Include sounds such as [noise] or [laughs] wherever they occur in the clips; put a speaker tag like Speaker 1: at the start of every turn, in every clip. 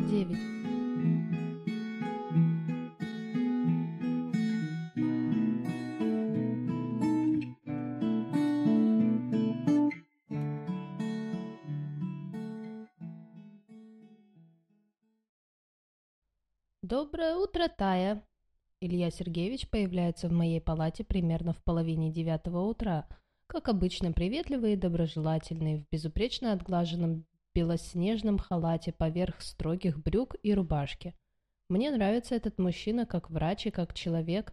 Speaker 1: 29. Доброе утро, Тая. Илья Сергеевич появляется в моей палате примерно в половине девятого утра, как обычно приветливый и доброжелательный, в безупречно отглаженном белоснежном халате поверх строгих брюк и рубашки. Мне нравится этот мужчина как врач и как человек.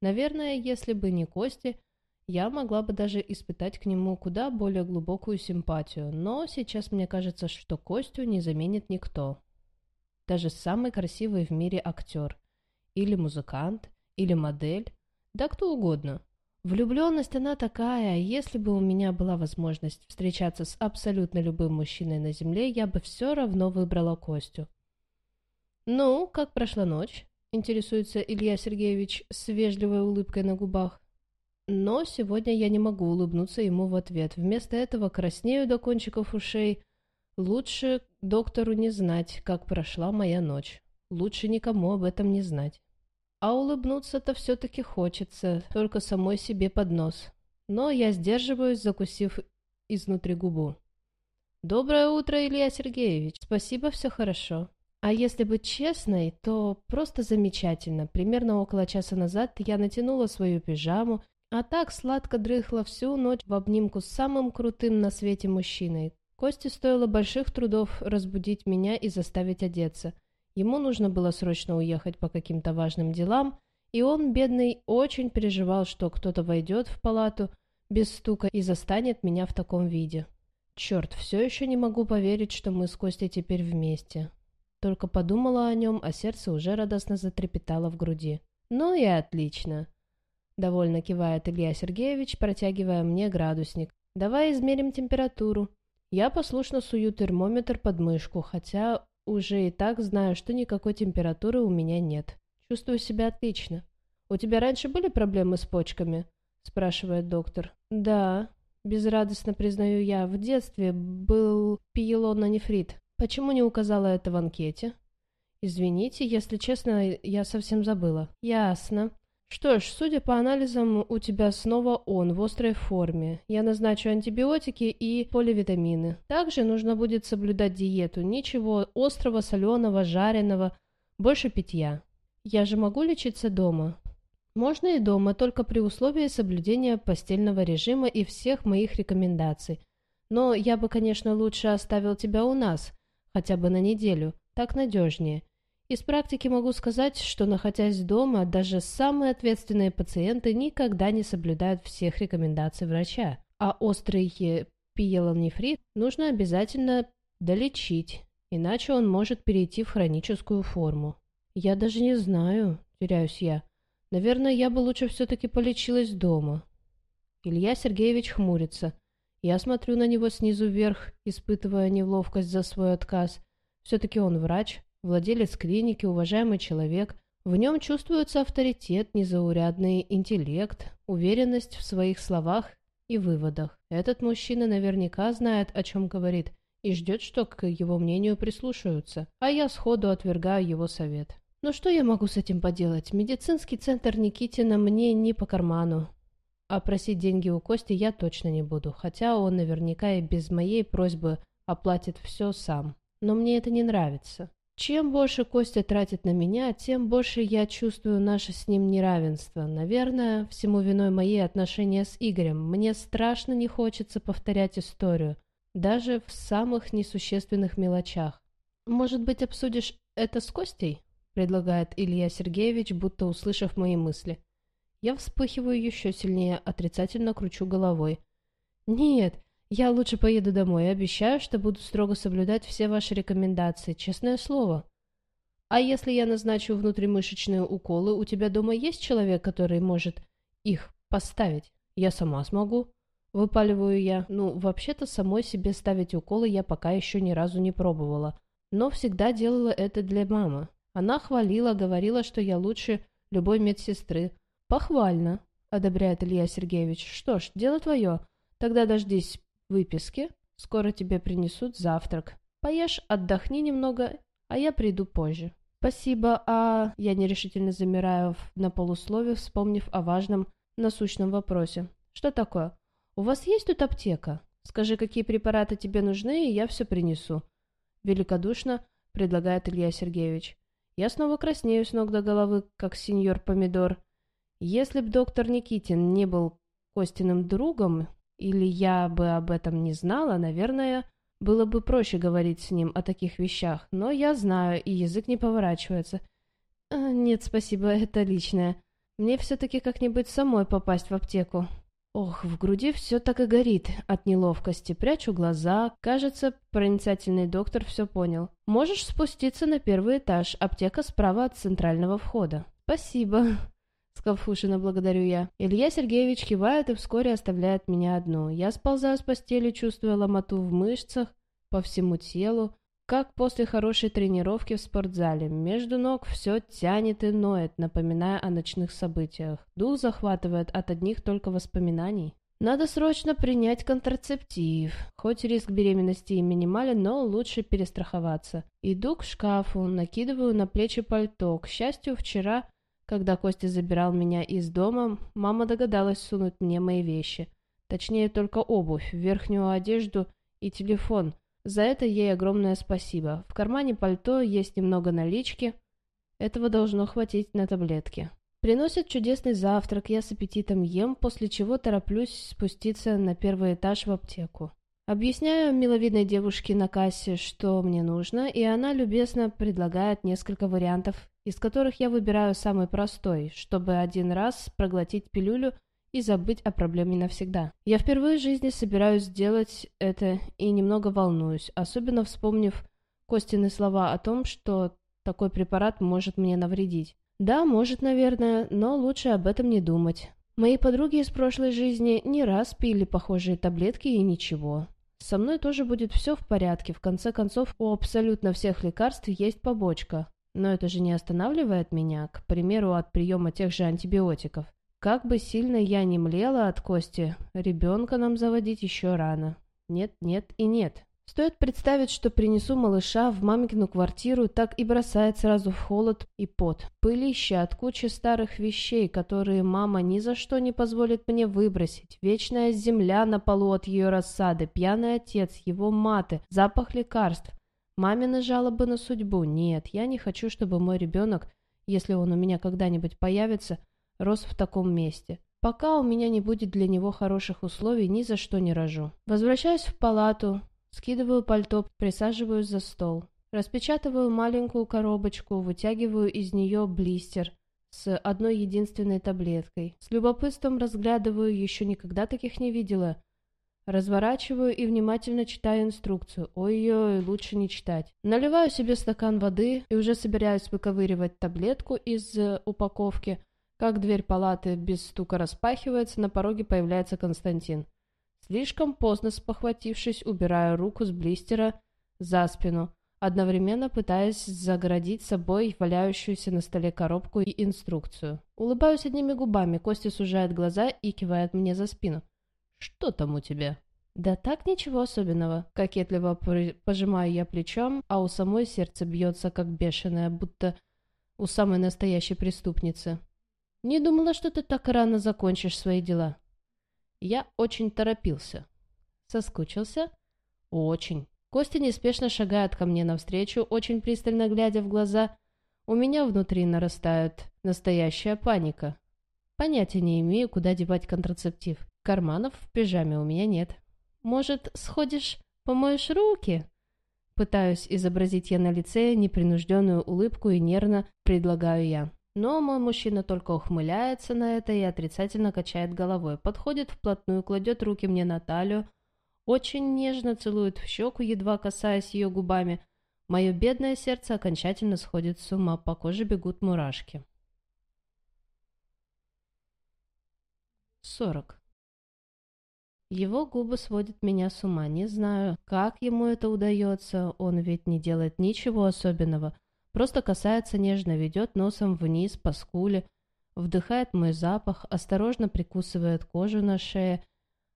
Speaker 1: Наверное, если бы не Кости, я могла бы даже испытать к нему куда более глубокую симпатию, но сейчас мне кажется, что Костю не заменит никто. Даже самый красивый в мире актер. Или музыкант, или модель, да кто угодно. Влюбленность она такая, если бы у меня была возможность встречаться с абсолютно любым мужчиной на земле, я бы все равно выбрала Костю. «Ну, как прошла ночь?» – интересуется Илья Сергеевич с вежливой улыбкой на губах. Но сегодня я не могу улыбнуться ему в ответ. Вместо этого краснею до кончиков ушей. Лучше доктору не знать, как прошла моя ночь. Лучше никому об этом не знать. А улыбнуться-то все-таки хочется, только самой себе под нос. Но я сдерживаюсь, закусив изнутри губу. «Доброе утро, Илья Сергеевич. Спасибо, все хорошо». А если быть честной, то просто замечательно. Примерно около часа назад я натянула свою пижаму, а так сладко дрыхла всю ночь в обнимку с самым крутым на свете мужчиной. Косте стоило больших трудов разбудить меня и заставить одеться – Ему нужно было срочно уехать по каким-то важным делам, и он, бедный, очень переживал, что кто-то войдет в палату без стука и застанет меня в таком виде. Черт, все еще не могу поверить, что мы с Костей теперь вместе. Только подумала о нем, а сердце уже радостно затрепетало в груди. Ну и отлично. Довольно кивает Илья Сергеевич, протягивая мне градусник. Давай измерим температуру. Я послушно сую термометр под мышку, хотя уже и так знаю, что никакой температуры у меня нет. Чувствую себя отлично. У тебя раньше были проблемы с почками? спрашивает доктор. Да, безрадостно признаю я. В детстве был пиелононефрит. Почему не указала это в анкете? Извините, если честно, я совсем забыла. Ясно. Что ж, судя по анализам, у тебя снова он в острой форме. Я назначу антибиотики и поливитамины. Также нужно будет соблюдать диету. Ничего острого, соленого, жареного. Больше питья. Я же могу лечиться дома? Можно и дома, только при условии соблюдения постельного режима и всех моих рекомендаций. Но я бы, конечно, лучше оставил тебя у нас, хотя бы на неделю. Так надежнее. Из практики могу сказать, что, находясь дома, даже самые ответственные пациенты никогда не соблюдают всех рекомендаций врача, а острый пиелонефрит нужно обязательно долечить, иначе он может перейти в хроническую форму. Я даже не знаю, теряюсь я. Наверное, я бы лучше все-таки полечилась дома. Илья Сергеевич хмурится. Я смотрю на него снизу вверх, испытывая неловкость за свой отказ. Все-таки он врач, владелец клиники, уважаемый человек. В нем чувствуется авторитет, незаурядный интеллект, уверенность в своих словах и выводах. Этот мужчина наверняка знает, о чем говорит, и ждет, что к его мнению прислушаются, а я сходу отвергаю его совет. Но что я могу с этим поделать? Медицинский центр Никитина мне не по карману. А просить деньги у Кости я точно не буду, хотя он наверняка и без моей просьбы оплатит все сам. Но мне это не нравится. Чем больше Костя тратит на меня, тем больше я чувствую наше с ним неравенство. Наверное, всему виной мои отношения с Игорем. Мне страшно не хочется повторять историю, даже в самых несущественных мелочах. «Может быть, обсудишь это с Костей?» – предлагает Илья Сергеевич, будто услышав мои мысли. Я вспыхиваю еще сильнее, отрицательно кручу головой. «Нет, я лучше поеду домой обещаю, что буду строго соблюдать все ваши рекомендации, честное слово. А если я назначу внутримышечные уколы, у тебя дома есть человек, который может их поставить? Я сама смогу. Выпаливаю я. Ну, вообще-то самой себе ставить уколы я пока еще ни разу не пробовала. Но всегда делала это для мамы. Она хвалила, говорила, что я лучше любой медсестры. Похвально, одобряет Илья Сергеевич. Что ж, дело твое. Тогда дождись выписки. Скоро тебе принесут завтрак. Поешь, отдохни немного, а я приду позже. Спасибо, а... Я нерешительно замираю на полуслове, вспомнив о важном насущном вопросе. Что такое? У вас есть тут аптека? Скажи, какие препараты тебе нужны, и я все принесу. Великодушно предлагает Илья Сергеевич. Я снова краснею с ног до головы, как сеньор Помидор. Если б доктор Никитин не был Костиным другом, или я бы об этом не знала, наверное, было бы проще говорить с ним о таких вещах, но я знаю, и язык не поворачивается. А, нет, спасибо, [laughs] это личное. Мне все-таки как-нибудь самой попасть в аптеку. Ох, в груди все так и горит от неловкости. Прячу глаза. Кажется, проницательный доктор все понял. Можешь спуститься на первый этаж. Аптека справа от центрального входа. Спасибо. [laughs] Скалфушина благодарю я. Илья Сергеевич кивает и вскоре оставляет меня одну. Я сползаю с постели, чувствуя ломоту в мышцах, по всему телу, как после хорошей тренировки в спортзале. Между ног все тянет и ноет, напоминая о ночных событиях. Дух захватывает от одних только воспоминаний. Надо срочно принять контрацептив. Хоть риск беременности и минимален, но лучше перестраховаться. Иду к шкафу, накидываю на плечи пальто. К счастью, вчера когда Костя забирал меня из дома, мама догадалась сунуть мне мои вещи. Точнее, только обувь, верхнюю одежду и телефон. За это ей огромное спасибо. В кармане пальто есть немного налички. Этого должно хватить на таблетки. Приносят чудесный завтрак, я с аппетитом ем, после чего тороплюсь спуститься на первый этаж в аптеку. Объясняю миловидной девушке на кассе, что мне нужно, и она любезно предлагает несколько вариантов, из которых я выбираю самый простой, чтобы один раз проглотить пилюлю и забыть о проблеме навсегда. Я впервые в жизни собираюсь сделать это и немного волнуюсь, особенно вспомнив Костины слова о том, что такой препарат может мне навредить. Да, может, наверное, но лучше об этом не думать. Мои подруги из прошлой жизни не раз пили похожие таблетки и ничего. Со мной тоже будет все в порядке. В конце концов, у абсолютно всех лекарств есть побочка. Но это же не останавливает меня, к примеру, от приема тех же антибиотиков. Как бы сильно я не млела от кости, ребенка нам заводить еще рано. Нет, нет и нет. Стоит представить, что принесу малыша в мамкину квартиру, так и бросает сразу в холод и пот. Пылище от кучи старых вещей, которые мама ни за что не позволит мне выбросить. Вечная земля на полу от ее рассады, пьяный отец, его маты, запах лекарств. Мамины жалобы на судьбу. Нет, я не хочу, чтобы мой ребенок, если он у меня когда-нибудь появится, рос в таком месте. Пока у меня не будет для него хороших условий, ни за что не рожу. Возвращаюсь в палату, Скидываю пальто, присаживаюсь за стол. Распечатываю маленькую коробочку, вытягиваю из нее блистер с одной единственной таблеткой. С любопытством разглядываю, еще никогда таких не видела. Разворачиваю и внимательно читаю инструкцию. Ой-ой, лучше не читать. Наливаю себе стакан воды и уже собираюсь выковыривать таблетку из упаковки, как дверь палаты без стука распахивается, на пороге появляется Константин. Слишком поздно спохватившись, убираю руку с блистера за спину, одновременно пытаясь загородить собой валяющуюся на столе коробку и инструкцию. Улыбаюсь одними губами, Костя сужает глаза и кивает мне за спину. «Что там у тебя?» «Да так ничего особенного». Кокетливо пожимаю я плечом, а у самой сердце бьется как бешеное, будто у самой настоящей преступницы. «Не думала, что ты так рано закончишь свои дела». Я очень торопился. Соскучился? Очень. Костя неспешно шагает ко мне навстречу, очень пристально глядя в глаза. У меня внутри нарастает настоящая паника. Понятия не имею, куда девать контрацептив. Карманов в пижаме у меня нет. Может, сходишь, помоешь руки? Пытаюсь изобразить я на лице непринужденную улыбку и нервно предлагаю я. Но мой мужчина только ухмыляется на это и отрицательно качает головой, подходит вплотную, кладет руки мне на талию, очень нежно целует в щеку, едва касаясь ее губами. Мое бедное сердце окончательно сходит с ума, по коже бегут мурашки. 40. Его губы сводят меня с ума. Не знаю, как ему это удается, он ведь не делает ничего особенного. Просто касается нежно, ведет носом вниз по скуле, вдыхает мой запах, осторожно прикусывает кожу на шее,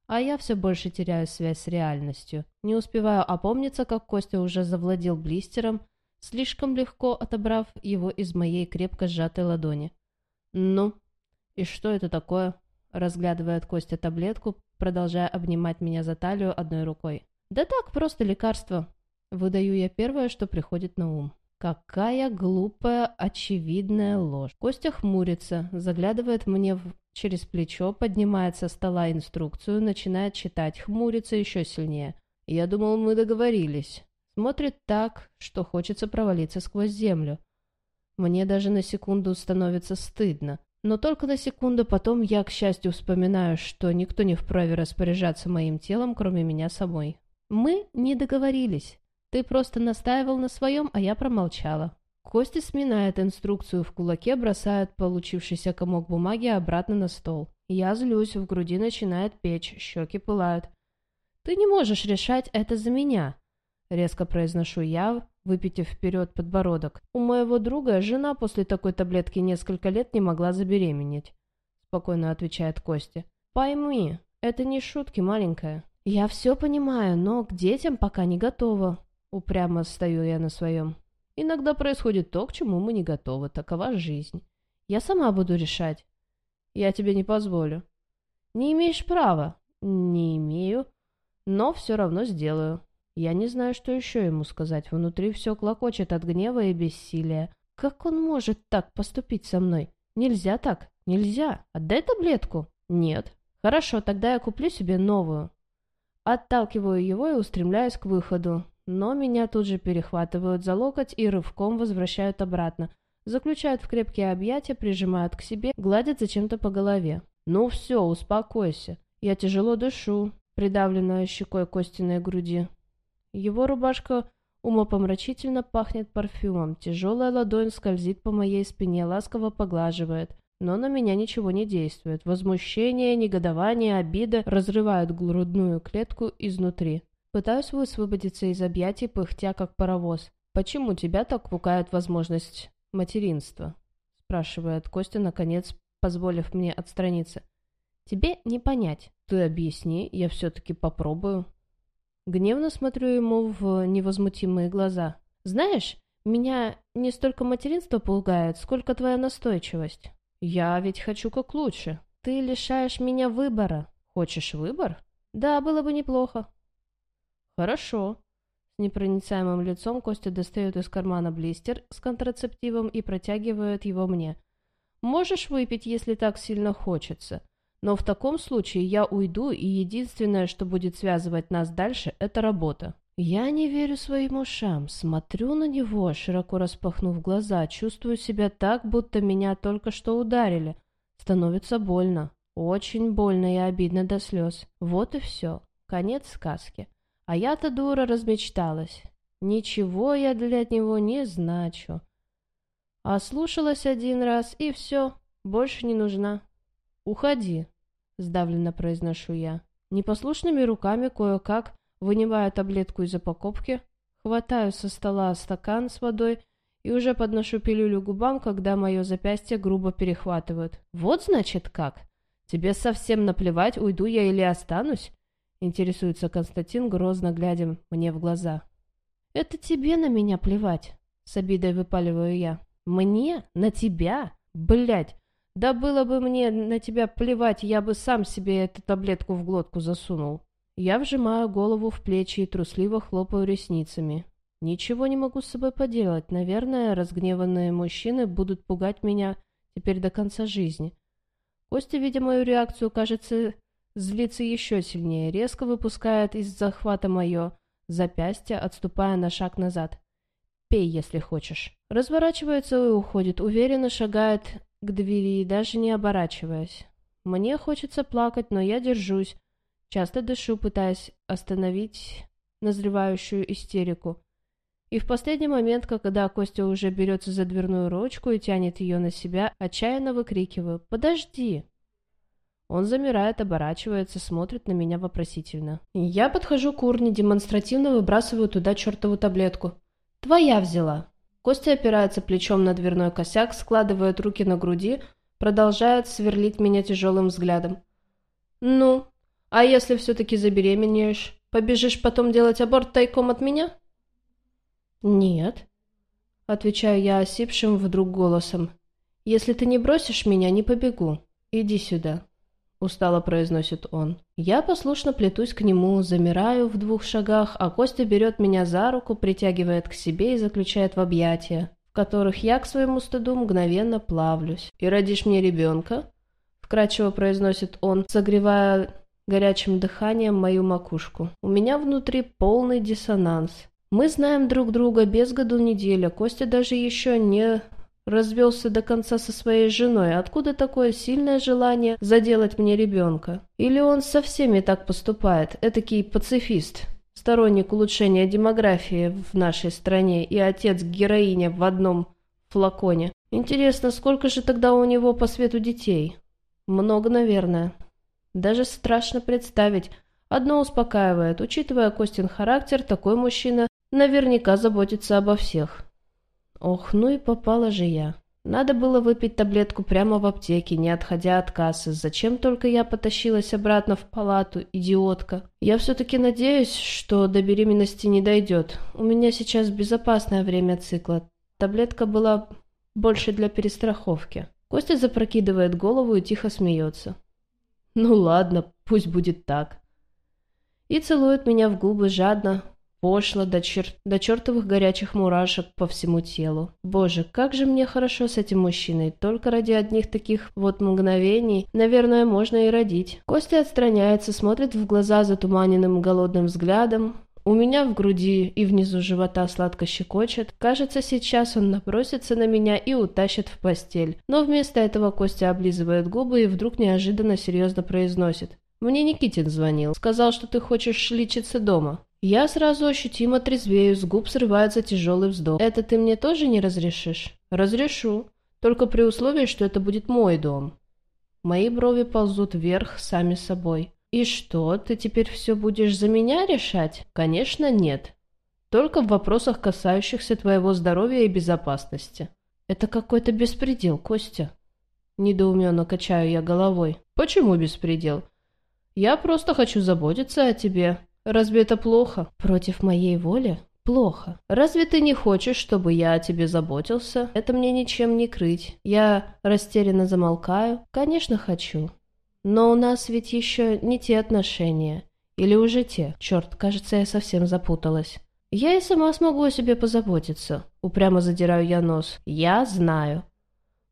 Speaker 1: а я все больше теряю связь с реальностью. Не успеваю опомниться, как Костя уже завладел блистером, слишком легко отобрав его из моей крепко сжатой ладони. «Ну, и что это такое?» Разглядывает Костя таблетку, продолжая обнимать меня за талию одной рукой. «Да так, просто лекарство». Выдаю я первое, что приходит на ум. Какая глупая, очевидная ложь. Костя хмурится, заглядывает мне в... через плечо, поднимает со стола инструкцию, начинает читать, хмурится еще сильнее. Я думал, мы договорились. Смотрит так, что хочется провалиться сквозь землю. Мне даже на секунду становится стыдно. Но только на секунду потом я, к счастью, вспоминаю, что никто не вправе распоряжаться моим телом, кроме меня самой. Мы не договорились. Ты просто настаивал на своем, а я промолчала. Костя сминает инструкцию в кулаке, бросает получившийся комок бумаги обратно на стол. Я злюсь, в груди начинает печь, щеки пылают. «Ты не можешь решать это за меня», — резко произношу я, выпитив вперед подбородок. «У моего друга жена после такой таблетки несколько лет не могла забеременеть», — спокойно отвечает Костя. «Пойми, это не шутки, маленькая». «Я все понимаю, но к детям пока не готова», — упрямо стою я на своем. «Иногда происходит то, к чему мы не готовы. Такова жизнь. Я сама буду решать. Я тебе не позволю». «Не имеешь права». «Не имею, но все равно сделаю». Я не знаю, что еще ему сказать. Внутри все клокочет от гнева и бессилия. Как он может так поступить со мной? Нельзя так. Нельзя. Отдай таблетку. Нет. Хорошо, тогда я куплю себе новую. Отталкиваю его и устремляюсь к выходу. Но меня тут же перехватывают за локоть и рывком возвращают обратно. Заключают в крепкие объятия, прижимают к себе, гладят зачем-то по голове. «Ну все, успокойся. Я тяжело дышу, придавленная щекой Костиной груди. Его рубашка умопомрачительно пахнет парфюмом, тяжелая ладонь скользит по моей спине, ласково поглаживает, но на меня ничего не действует. Возмущение, негодование, обида разрывают грудную клетку изнутри. Пытаюсь высвободиться из объятий, пыхтя как паровоз. «Почему тебя так пугает возможность материнства?» спрашивает Костя, наконец, позволив мне отстраниться. «Тебе не понять. Ты объясни, я все-таки попробую». Гневно смотрю ему в невозмутимые глаза. «Знаешь, меня не столько материнство пугает, сколько твоя настойчивость. Я ведь хочу как лучше. Ты лишаешь меня выбора. Хочешь выбор? Да, было бы неплохо». «Хорошо». С непроницаемым лицом Костя достает из кармана блистер с контрацептивом и протягивает его мне. «Можешь выпить, если так сильно хочется. Но в таком случае я уйду, и единственное, что будет связывать нас дальше, это работа. Я не верю своим ушам, смотрю на него, широко распахнув глаза, чувствую себя так, будто меня только что ударили. Становится больно, очень больно и обидно до слез. Вот и все, конец сказки. А я-то дура размечталась. Ничего я для него не значу. Ослушалась один раз, и все, больше не нужна. Уходи, сдавленно произношу я. Непослушными руками кое-как вынимаю таблетку из упаковки, хватаю со стола стакан с водой и уже подношу пилюлю губам, когда мое запястье грубо перехватывают. «Вот, значит, как? Тебе совсем наплевать, уйду я или останусь?» Интересуется Константин, грозно глядя мне в глаза. «Это тебе на меня плевать», — с обидой выпаливаю я. «Мне? На тебя? Блядь, да было бы мне на тебя плевать, я бы сам себе эту таблетку в глотку засунул. Я вжимаю голову в плечи и трусливо хлопаю ресницами. Ничего не могу с собой поделать. Наверное, разгневанные мужчины будут пугать меня теперь до конца жизни. Костя, видя мою реакцию, кажется, злится еще сильнее, резко выпускает из захвата мое запястье, отступая на шаг назад. «Пей, если хочешь». Разворачивается и уходит, уверенно шагает к двери, даже не оборачиваясь. Мне хочется плакать, но я держусь. Часто дышу, пытаясь остановить назревающую истерику. И в последний момент, когда Костя уже берется за дверную ручку и тянет ее на себя, отчаянно выкрикиваю «Подожди!». Он замирает, оборачивается, смотрит на меня вопросительно. Я подхожу к урне, демонстративно выбрасываю туда чертову таблетку. «Твоя взяла!» Костя опирается плечом на дверной косяк, складывает руки на груди, продолжает сверлить меня тяжелым взглядом. «Ну, а если все-таки забеременеешь, побежишь потом делать аборт тайком от меня?» «Нет». — отвечаю я осипшим вдруг голосом. «Если ты не бросишь меня, не побегу. Иди сюда», — устало произносит он. Я послушно плетусь к нему, замираю в двух шагах, а Костя берет меня за руку, притягивает к себе и заключает в объятия, в которых я к своему стыду мгновенно плавлюсь. «И родишь мне ребенка?» — вкрадчиво произносит он, согревая горячим дыханием мою макушку. У меня внутри полный диссонанс. Мы знаем друг друга без году неделя. Костя даже еще не развелся до конца со своей женой. Откуда такое сильное желание заделать мне ребенка? Или он со всеми так поступает? Этакий пацифист, сторонник улучшения демографии в нашей стране и отец героиня в одном флаконе. Интересно, сколько же тогда у него по свету детей? Много, наверное. Даже страшно представить. Одно успокаивает. Учитывая Костин характер, такой мужчина Наверняка заботится обо всех. Ох, ну и попала же я. Надо было выпить таблетку прямо в аптеке, не отходя от кассы. Зачем только я потащилась обратно в палату, идиотка? Я все-таки надеюсь, что до беременности не дойдет. У меня сейчас безопасное время цикла. Таблетка была больше для перестраховки. Костя запрокидывает голову и тихо смеется. Ну ладно, пусть будет так. И целует меня в губы жадно, Пошло до, чер... до чертовых горячих мурашек по всему телу. Боже, как же мне хорошо с этим мужчиной. Только ради одних таких вот мгновений, наверное, можно и родить. Костя отстраняется, смотрит в глаза затуманенным голодным взглядом. У меня в груди и внизу живота сладко щекочет. Кажется, сейчас он набросится на меня и утащит в постель. Но вместо этого Костя облизывает губы и вдруг неожиданно серьезно произносит. «Мне Никитин звонил. Сказал, что ты хочешь лечиться дома». Я сразу ощутимо трезвею, с губ срывается тяжелый вздох. «Это ты мне тоже не разрешишь?» «Разрешу. Только при условии, что это будет мой дом». Мои брови ползут вверх сами собой. «И что, ты теперь все будешь за меня решать?» «Конечно, нет. Только в вопросах, касающихся твоего здоровья и безопасности». «Это какой-то беспредел, Костя». Недоуменно качаю я головой. «Почему беспредел?» «Я просто хочу заботиться о тебе, Разве это плохо? Против моей воли? Плохо. Разве ты не хочешь, чтобы я о тебе заботился? Это мне ничем не крыть. Я растерянно замолкаю. Конечно, хочу. Но у нас ведь еще не те отношения. Или уже те? Черт, кажется, я совсем запуталась. Я и сама смогу о себе позаботиться. Упрямо задираю я нос. Я знаю.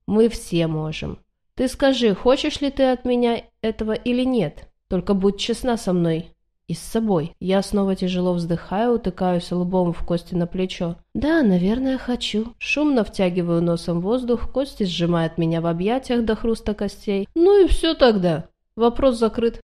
Speaker 1: Мы все можем. Ты скажи, хочешь ли ты от меня этого или нет? Только будь честна со мной и с собой. Я снова тяжело вздыхаю, утыкаюсь лбом в Кости на плечо. «Да, наверное, хочу». Шумно втягиваю носом воздух, Кости сжимает меня в объятиях до хруста костей. «Ну и все тогда. Вопрос закрыт».